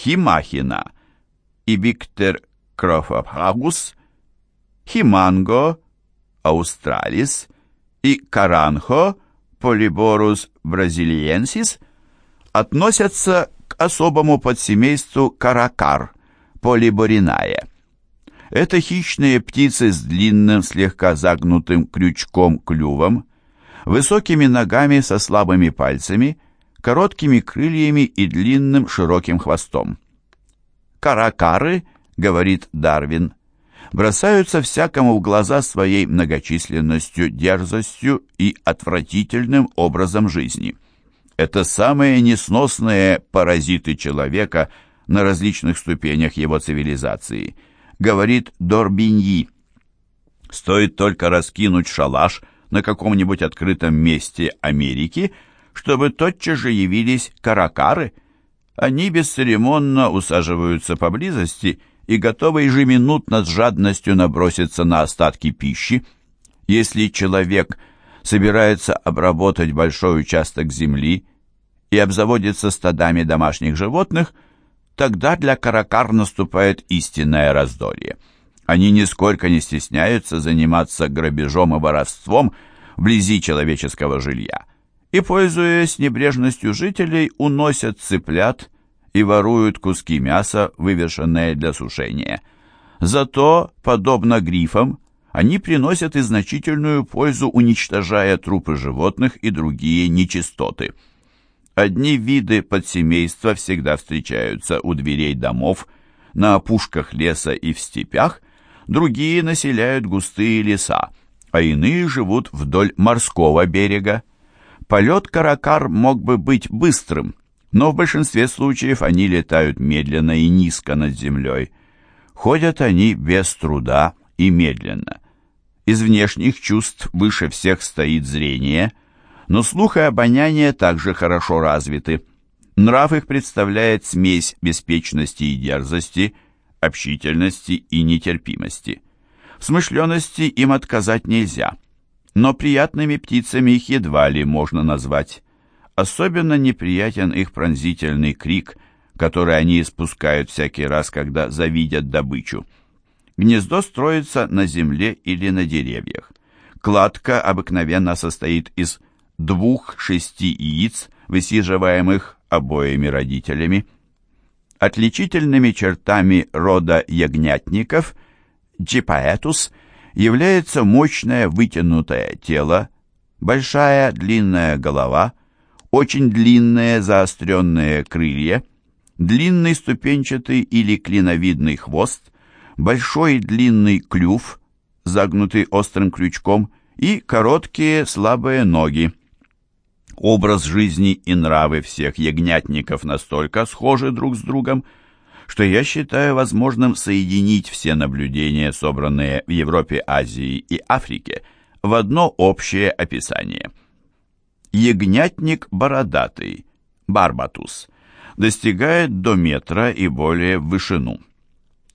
химахина, ибиктер крофопхагус, химанго, аустралис и каранхо, полиборус бразильенсис, относятся к особому подсемейству каракар, полибориная. Это хищные птицы с длинным, слегка загнутым крючком-клювом, высокими ногами со слабыми пальцами, короткими крыльями и длинным широким хвостом. «Каракары», — говорит Дарвин, — бросаются всякому в глаза своей многочисленностью, дерзостью и отвратительным образом жизни. Это самые несносные паразиты человека на различных ступенях его цивилизации — говорит Дорбиньи. Стоит только раскинуть шалаш на каком-нибудь открытом месте Америки, чтобы тотчас же явились каракары. Они бесцеремонно усаживаются поблизости и готовы ежеминутно с жадностью наброситься на остатки пищи. Если человек собирается обработать большой участок земли и обзаводится стадами домашних животных – тогда для каракар наступает истинное раздолье. Они нисколько не стесняются заниматься грабежом и воровством вблизи человеческого жилья и, пользуясь небрежностью жителей, уносят цыплят и воруют куски мяса, вывешенные для сушения. Зато, подобно грифам, они приносят и значительную пользу, уничтожая трупы животных и другие нечистоты – Одни виды подсемейства всегда встречаются у дверей домов, на опушках леса и в степях, другие населяют густые леса, а иные живут вдоль морского берега. Полет каракар мог бы быть быстрым, но в большинстве случаев они летают медленно и низко над землей. Ходят они без труда и медленно. Из внешних чувств выше всех стоит зрение – но слух и обоняние также хорошо развиты. Нрав их представляет смесь беспечности и дерзости, общительности и нетерпимости. В смышленности им отказать нельзя, но приятными птицами их едва ли можно назвать. Особенно неприятен их пронзительный крик, который они испускают всякий раз, когда завидят добычу. Гнездо строится на земле или на деревьях. Кладка обыкновенно состоит из двух-шести яиц, высиживаемых обоими родителями. Отличительными чертами рода ягнятников Джипаэтус является мощное вытянутое тело, большая длинная голова, очень длинные заостренные крылья, длинный ступенчатый или клиновидный хвост, большой длинный клюв, загнутый острым крючком, и короткие слабые ноги. Образ жизни и нравы всех ягнятников настолько схожи друг с другом, что я считаю возможным соединить все наблюдения, собранные в Европе, Азии и Африке, в одно общее описание. Ягнятник бородатый, барбатус, достигает до метра и более в вышину.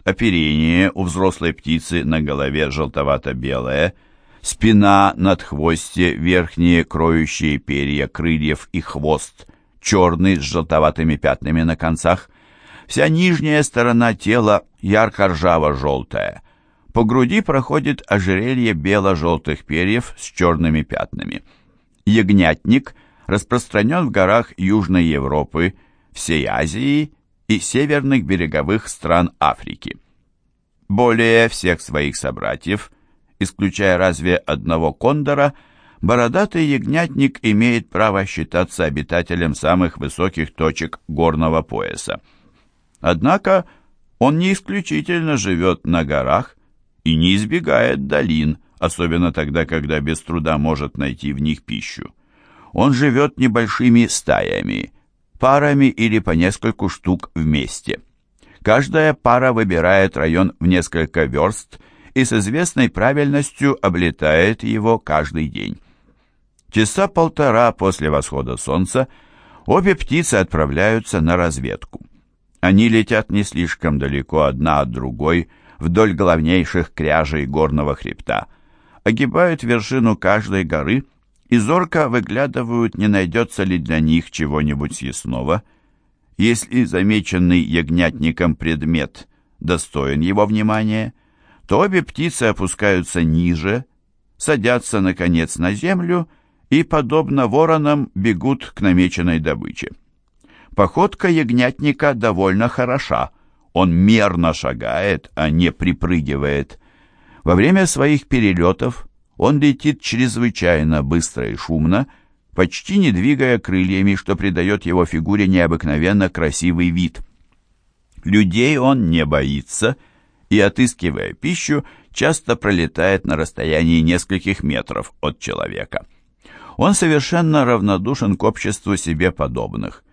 Оперение у взрослой птицы на голове желтовато-белое – спина, надхвостье, верхние кроющие перья крыльев и хвост, черный с желтоватыми пятнами на концах, вся нижняя сторона тела ярко-ржаво-желтая. По груди проходит ожерелье бело-желтых перьев с черными пятнами. Ягнятник распространен в горах Южной Европы, всей Азии и северных береговых стран Африки. Более всех своих собратьев исключая разве одного кондора, бородатый ягнятник имеет право считаться обитателем самых высоких точек горного пояса. Однако он не исключительно живет на горах и не избегает долин, особенно тогда, когда без труда может найти в них пищу. Он живет небольшими стаями, парами или по нескольку штук вместе. Каждая пара выбирает район в несколько верст – и с известной правильностью облетает его каждый день. Часа полтора после восхода солнца обе птицы отправляются на разведку. Они летят не слишком далеко одна от другой вдоль главнейших кряжей горного хребта, огибают вершину каждой горы и зорко выглядывают, не найдется ли для них чего-нибудь съестного. Если замеченный ягнятником предмет достоин его внимания, то обе птицы опускаются ниже, садятся, наконец, на землю и, подобно воронам, бегут к намеченной добыче. Походка ягнятника довольно хороша, он мерно шагает, а не припрыгивает. Во время своих перелетов он летит чрезвычайно быстро и шумно, почти не двигая крыльями, что придает его фигуре необыкновенно красивый вид. Людей он не боится и, отыскивая пищу, часто пролетает на расстоянии нескольких метров от человека. Он совершенно равнодушен к обществу себе подобных,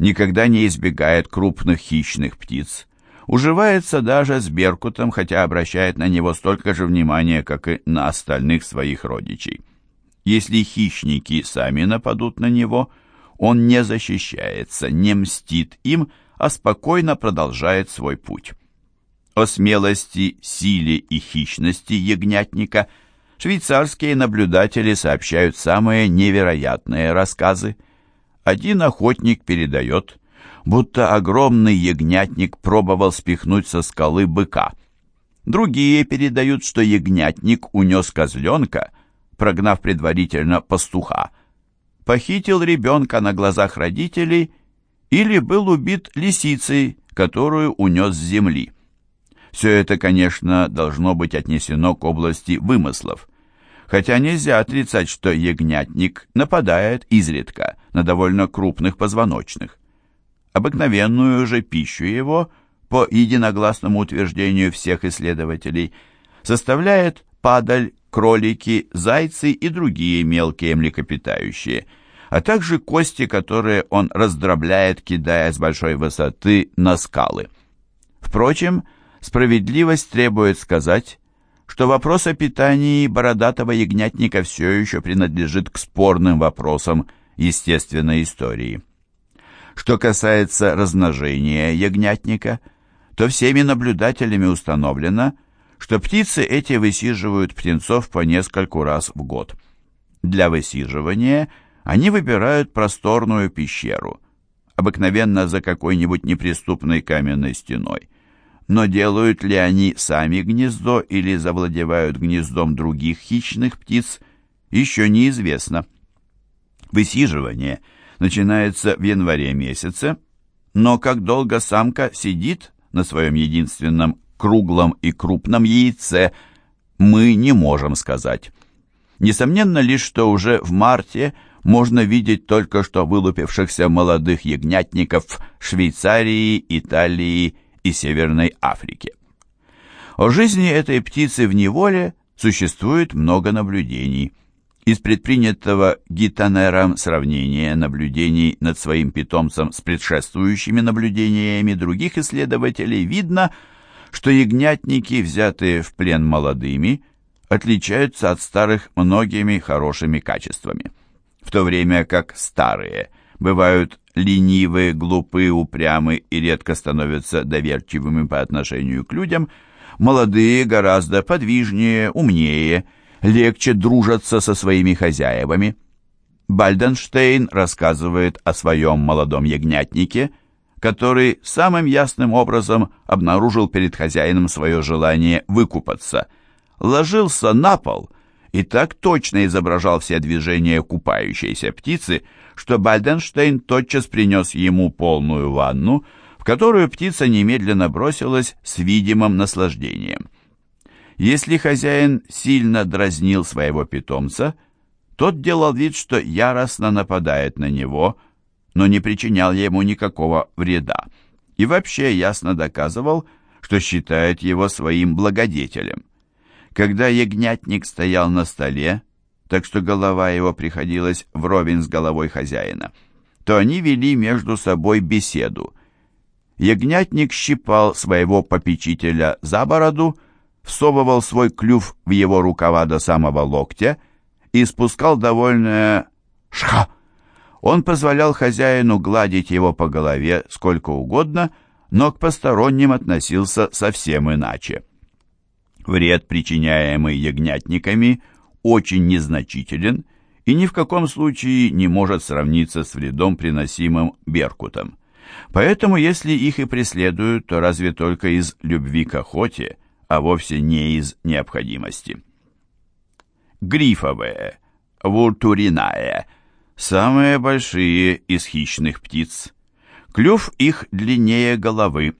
никогда не избегает крупных хищных птиц, уживается даже с Беркутом, хотя обращает на него столько же внимания, как и на остальных своих родичей. Если хищники сами нападут на него, он не защищается, не мстит им, а спокойно продолжает свой путь. О смелости, силе и хищности ягнятника швейцарские наблюдатели сообщают самые невероятные рассказы. Один охотник передает, будто огромный ягнятник пробовал спихнуть со скалы быка. Другие передают, что ягнятник унес козленка, прогнав предварительно пастуха, похитил ребенка на глазах родителей или был убит лисицей, которую унес с земли. Все это, конечно, должно быть отнесено к области вымыслов, хотя нельзя отрицать, что ягнятник нападает изредка на довольно крупных позвоночных. Обыкновенную же пищу его, по единогласному утверждению всех исследователей, составляет падаль, кролики, зайцы и другие мелкие млекопитающие, а также кости, которые он раздробляет, кидая с большой высоты на скалы. Впрочем, справедливость требует сказать, что вопрос о питании бородатого ягнятника все еще принадлежит к спорным вопросам естественной истории. Что касается размножения ягнятника, то всеми наблюдателями установлено, что птицы эти высиживают птенцов по нескольку раз в год. Для высиживания они выбирают просторную пещеру, обыкновенно за какой-нибудь неприступной каменной стеной. Но делают ли они сами гнездо или завладевают гнездом других хищных птиц, еще неизвестно. Высиживание – начинается в январе месяце, но как долго самка сидит на своем единственном круглом и крупном яйце, мы не можем сказать. Несомненно лишь, что уже в марте можно видеть только что вылупившихся молодых ягнятников Швейцарии, Италии и Северной Африки. О жизни этой птицы в неволе существует много наблюдений – из предпринятого Гиттанером сравнения наблюдений над своим питомцем с предшествующими наблюдениями других исследователей видно, что ягнятники, взятые в плен молодыми, отличаются от старых многими хорошими качествами, в то время как старые бывают ленивы, глупы, упрямы и редко становятся доверчивыми по отношению к людям, молодые гораздо подвижнее, умнее – легче дружатся со своими хозяевами. Бальденштейн рассказывает о своем молодом ягнятнике, который самым ясным образом обнаружил перед хозяином свое желание выкупаться, ложился на пол и так точно изображал все движения купающейся птицы, что Бальденштейн тотчас принес ему полную ванну, в которую птица немедленно бросилась с видимым наслаждением. Если хозяин сильно дразнил своего питомца, тот делал вид, что яростно нападает на него, но не причинял ему никакого вреда, и вообще ясно доказывал, что считает его своим благодетелем. Когда ягнятник стоял на столе, так что голова его приходилась вровень с головой хозяина, то они вели между собой беседу. Ягнятник щипал своего попечителя за бороду, всовывал свой клюв в его рукава до самого локтя и спускал довольное «шха». Он позволял хозяину гладить его по голове сколько угодно, но к посторонним относился совсем иначе. Вред, причиняемый ягнятниками, очень незначителен и ни в каком случае не может сравниться с вредом, приносимым беркутом. Поэтому, если их и преследуют, то разве только из любви к охоте, а вовсе не из необходимости. Грифовые, вуртуриная, самые большие из хищных птиц. Клюв их длиннее головы,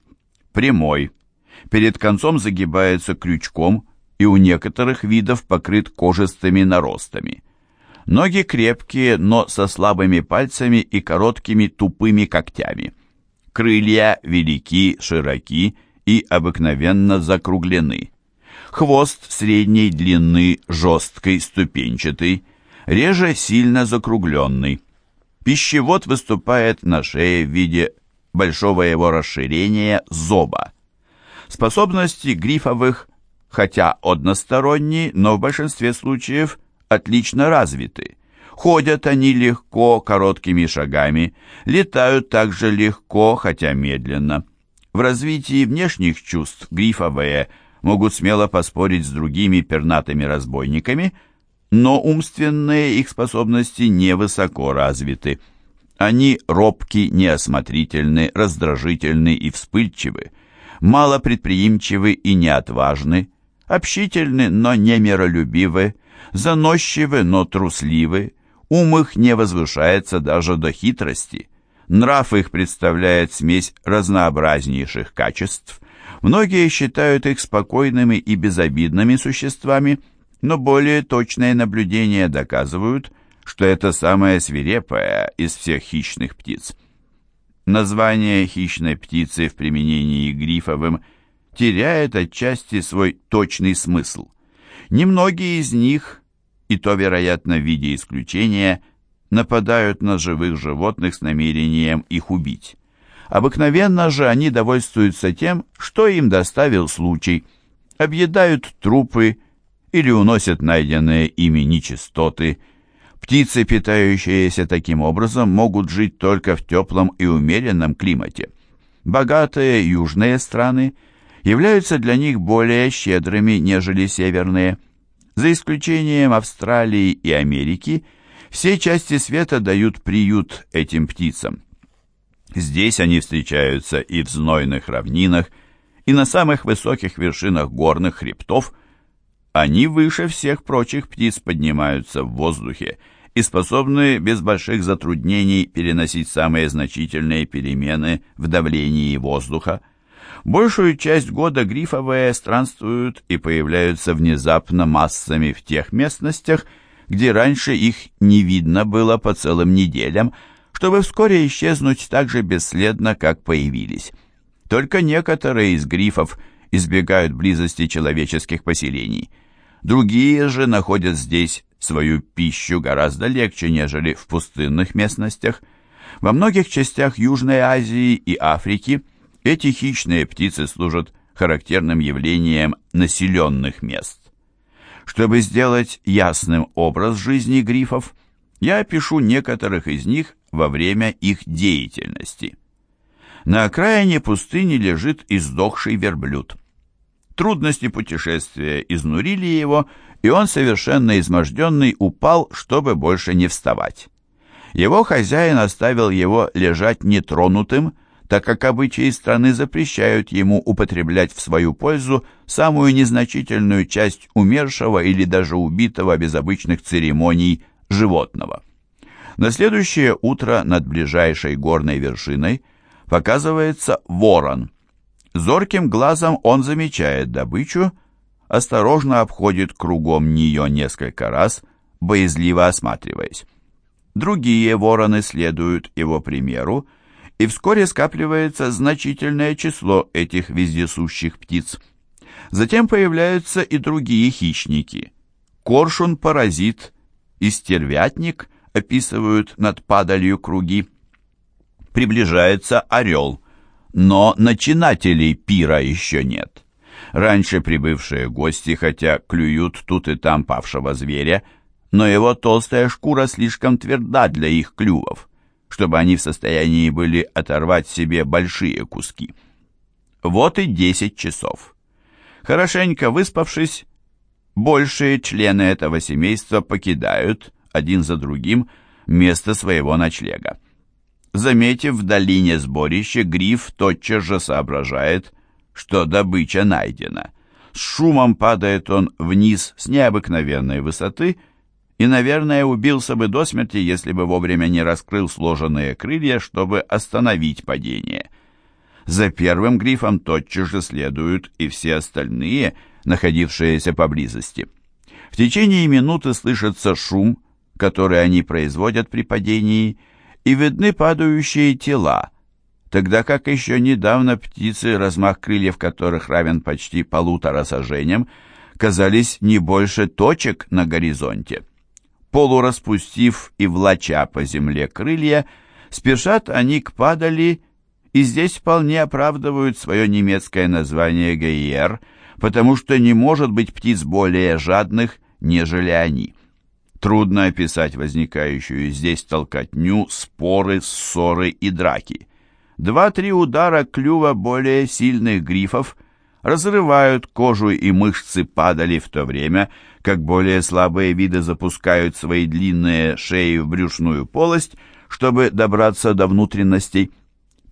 прямой, перед концом загибается крючком и у некоторых видов покрыт кожистыми наростами. Ноги крепкие, но со слабыми пальцами и короткими тупыми когтями. Крылья велики, широки и обыкновенно закруглены. Хвост средней длины, жесткий, ступенчатый, реже сильно закругленный. Пищевод выступает на шее в виде большого его расширения зоба. Способности грифовых, хотя односторонние, но в большинстве случаев – отлично развиты. Ходят они легко, короткими шагами, летают также легко, хотя медленно. В развитии внешних чувств грифовые могут смело поспорить с другими пернатыми разбойниками, но умственные их способности невысоко развиты. Они робки, неосмотрительны, раздражительны и вспыльчивы, малопредприимчивы и неотважны, общительны, но не миролюбивы, заносчивы, но трусливы, ум их не возвышается даже до хитрости, нрав их представляет смесь разнообразнейших качеств, многие считают их спокойными и безобидными существами, но более точные наблюдения доказывают, что это самая свирепая из всех хищных птиц. Название хищной птицы в применении грифовым теряет отчасти свой точный смысл. Немногие из них и то, вероятно, в виде исключения, нападают на живых животных с намерением их убить. Обыкновенно же они довольствуются тем, что им доставил случай, объедают трупы или уносят найденные ими нечистоты. Птицы, питающиеся таким образом, могут жить только в теплом и умеренном климате. Богатые южные страны являются для них более щедрыми, нежели северные – за исключением Австралии и Америки, все части света дают приют этим птицам. Здесь они встречаются и в знойных равнинах, и на самых высоких вершинах горных хребтов. Они выше всех прочих птиц поднимаются в воздухе и способны без больших затруднений переносить самые значительные перемены в давлении воздуха. Большую часть года грифовые странствуют и появляются внезапно массами в тех местностях, где раньше их не видно было по целым неделям, чтобы вскоре исчезнуть так же бесследно, как появились. Только некоторые из грифов избегают близости человеческих поселений. Другие же находят здесь свою пищу гораздо легче, нежели в пустынных местностях. Во многих частях Южной Азии и Африки эти хищные птицы служат характерным явлением населенных мест. Чтобы сделать ясным образ жизни грифов, я опишу некоторых из них во время их деятельности. На окраине пустыни лежит издохший верблюд. Трудности путешествия изнурили его, и он, совершенно изможденный, упал, чтобы больше не вставать. Его хозяин оставил его лежать нетронутым, так как обычаи страны запрещают ему употреблять в свою пользу самую незначительную часть умершего или даже убитого без обычных церемоний животного. На следующее утро над ближайшей горной вершиной показывается ворон. Зорким глазом он замечает добычу, осторожно обходит кругом нее несколько раз, боязливо осматриваясь. Другие вороны следуют его примеру, и вскоре скапливается значительное число этих вездесущих птиц. Затем появляются и другие хищники. Коршун-паразит и стервятник описывают над падалью круги. Приближается орел, но начинателей пира еще нет. Раньше прибывшие гости, хотя клюют тут и там павшего зверя, но его толстая шкура слишком тверда для их клювов чтобы они в состоянии были оторвать себе большие куски. Вот и 10 часов. Хорошенько выспавшись, большие члены этого семейства покидают один за другим место своего ночлега. Заметив в долине сборище, гриф тотчас же соображает, что добыча найдена. С шумом падает он вниз с необыкновенной высоты и, наверное, убился бы до смерти, если бы вовремя не раскрыл сложенные крылья, чтобы остановить падение. За первым грифом тотчас же следуют и все остальные, находившиеся поблизости. В течение минуты слышится шум, который они производят при падении, и видны падающие тела, тогда как еще недавно птицы, размах крыльев которых равен почти полутора сажениям, казались не больше точек на горизонте. Полураспустив и влача по земле крылья, спешат они к падали, и здесь вполне оправдывают свое немецкое название «гейер», потому что не может быть птиц более жадных, нежели они. Трудно описать возникающую здесь толкотню, споры, ссоры и драки. Два-три удара клюва более сильных грифов разрывают кожу и мышцы падали в то время, как более слабые виды запускают свои длинные шеи в брюшную полость, чтобы добраться до внутренностей.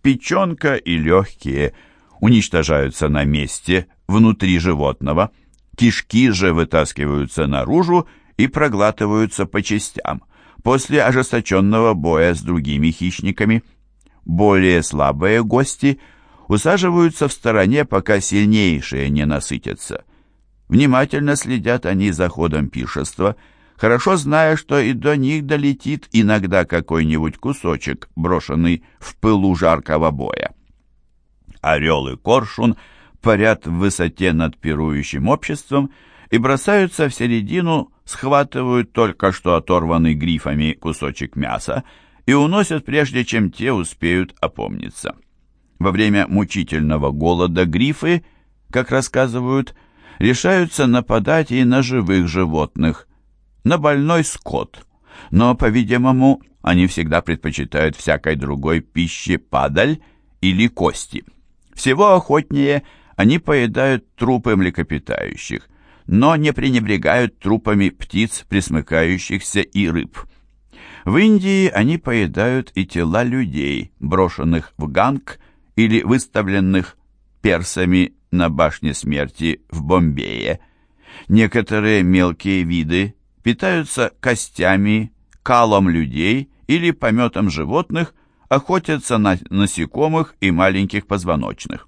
Печенка и легкие уничтожаются на месте внутри животного, кишки же вытаскиваются наружу и проглатываются по частям после ожесточенного боя с другими хищниками. Более слабые гости усаживаются в стороне, пока сильнейшие не насытятся. Внимательно следят они за ходом пиршества, хорошо зная, что и до них долетит иногда какой-нибудь кусочек, брошенный в пылу жаркого боя. Орел и коршун парят в высоте над пирующим обществом и бросаются в середину схватывают только что оторванный грифами кусочек мяса и уносят, прежде чем те успеют опомниться. Во время мучительного голода грифы, как рассказывают, решаются нападать и на живых животных, на больной скот, но, по-видимому, они всегда предпочитают всякой другой пище падаль или кости. Всего охотнее они поедают трупы млекопитающих – но не пренебрегают трупами птиц, присмыкающихся и рыб. В Индии они поедают и тела людей, брошенных в ганг или выставленных персами на башне смерти в Бомбее. Некоторые мелкие виды питаются костями, калом людей или пометом животных, охотятся на насекомых и маленьких позвоночных.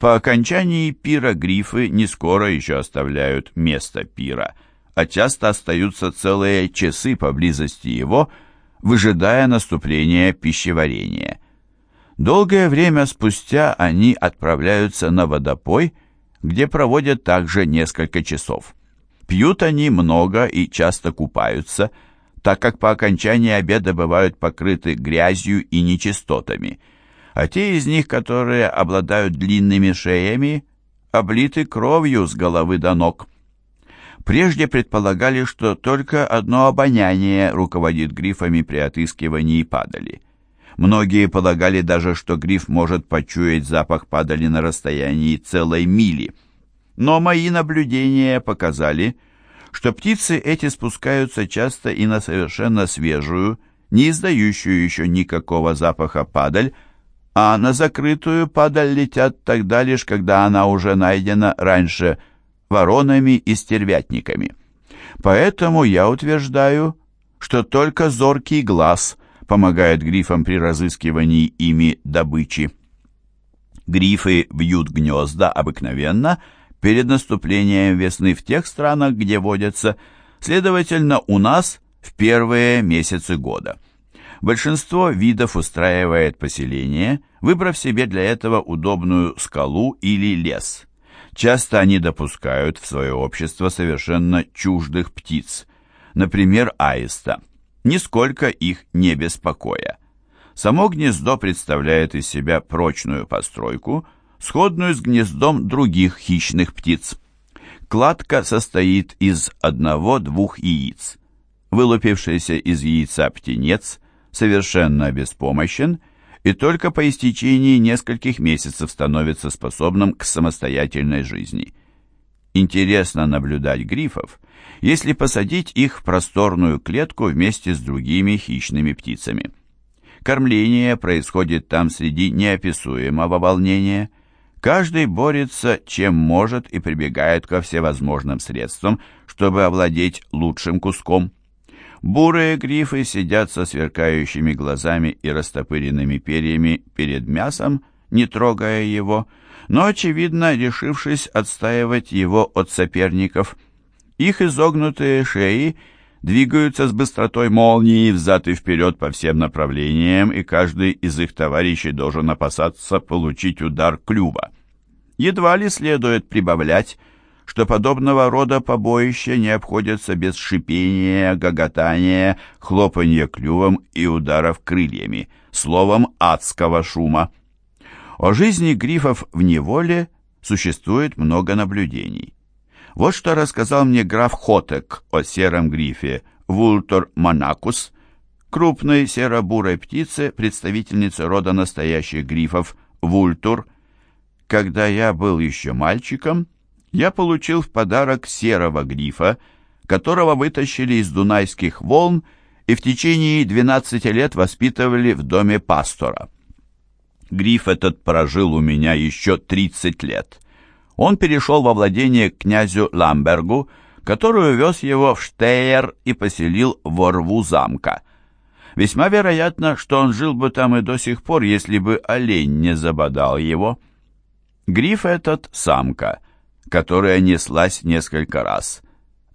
По окончании пира грифы не скоро еще оставляют место пира, а часто остаются целые часы поблизости его, выжидая наступления пищеварения. Долгое время спустя они отправляются на водопой, где проводят также несколько часов. Пьют они много и часто купаются, так как по окончании обеда бывают покрыты грязью и нечистотами – а те из них, которые обладают длинными шеями, облиты кровью с головы до ног. Прежде предполагали, что только одно обоняние руководит грифами при отыскивании падали. Многие полагали даже, что гриф может почуять запах падали на расстоянии целой мили. Но мои наблюдения показали, что птицы эти спускаются часто и на совершенно свежую, не издающую еще никакого запаха падаль, а на закрытую падаль летят тогда лишь, когда она уже найдена раньше воронами и стервятниками. Поэтому я утверждаю, что только зоркий глаз помогает грифам при разыскивании ими добычи. Грифы вьют гнезда обыкновенно перед наступлением весны в тех странах, где водятся, следовательно, у нас в первые месяцы года. Большинство видов устраивает поселение, выбрав себе для этого удобную скалу или лес. Часто они допускают в свое общество совершенно чуждых птиц, например, аиста, нисколько их не беспокоя. Само гнездо представляет из себя прочную постройку, сходную с гнездом других хищных птиц. Кладка состоит из одного-двух яиц. Вылупившийся из яйца птенец – совершенно беспомощен и только по истечении нескольких месяцев становится способным к самостоятельной жизни. Интересно наблюдать грифов, если посадить их в просторную клетку вместе с другими хищными птицами. Кормление происходит там среди неописуемого волнения. Каждый борется, чем может, и прибегает ко всевозможным средствам, чтобы овладеть лучшим куском. Бурые грифы сидят со сверкающими глазами и растопыренными перьями перед мясом, не трогая его, но, очевидно, решившись отстаивать его от соперников. Их изогнутые шеи двигаются с быстротой молнии взад и вперед по всем направлениям, и каждый из их товарищей должен опасаться получить удар клюва. Едва ли следует прибавлять, что подобного рода побоища не обходятся без шипения, гоготания, хлопанья клювом и ударов крыльями, словом адского шума. О жизни грифов в неволе существует много наблюдений. Вот что рассказал мне граф Хотек о сером грифе Вултор монакус, крупной серо-бурой птице, представительнице рода настоящих грифов Вультур. Когда я был еще мальчиком, я получил в подарок серого грифа, которого вытащили из дунайских волн и в течение 12 лет воспитывали в доме пастора. Гриф этот прожил у меня еще 30 лет. Он перешел во владение князю Ламбергу, который увез его в Штейер и поселил во рву замка. Весьма вероятно, что он жил бы там и до сих пор, если бы олень не забодал его. Гриф этот — самка, которая неслась несколько раз.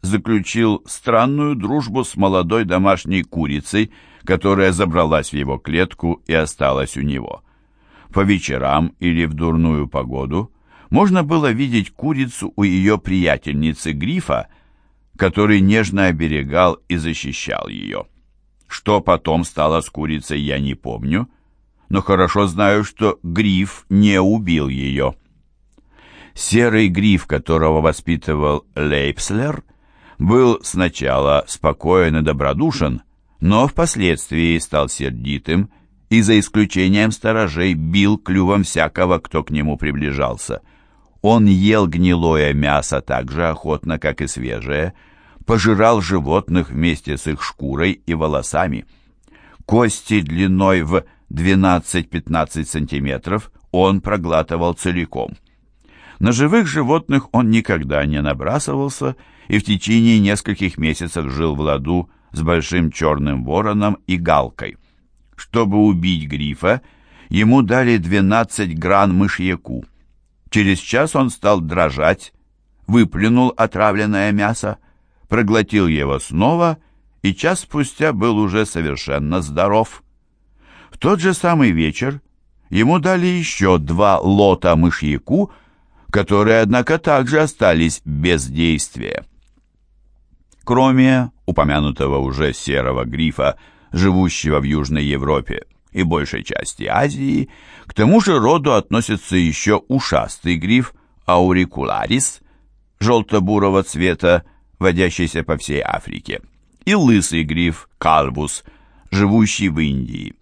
Заключил странную дружбу с молодой домашней курицей, которая забралась в его клетку и осталась у него. По вечерам или в дурную погоду можно было видеть курицу у ее приятельницы Грифа, который нежно оберегал и защищал ее. Что потом стало с курицей, я не помню, но хорошо знаю, что Гриф не убил ее. Серый гриф, которого воспитывал Лейпслер, был сначала спокоен и добродушен, но впоследствии стал сердитым и за исключением сторожей бил клювом всякого, кто к нему приближался. Он ел гнилое мясо так же охотно, как и свежее, пожирал животных вместе с их шкурой и волосами. Кости длиной в 12-15 сантиметров он проглатывал целиком. На живых животных он никогда не набрасывался и в течение нескольких месяцев жил в ладу с большим черным вороном и галкой. Чтобы убить грифа, ему дали 12 гран мышьяку. Через час он стал дрожать, выплюнул отравленное мясо, проглотил его снова и час спустя был уже совершенно здоров. В тот же самый вечер ему дали еще два лота мышьяку, которые, однако, также остались без действия. Кроме упомянутого уже серого грифа, живущего в Южной Европе и большей части Азии, к тому же роду относится еще ушастый гриф аурикуларис, желто-бурого цвета, водящийся по всей Африке, и лысый гриф кальбус, живущий в Индии.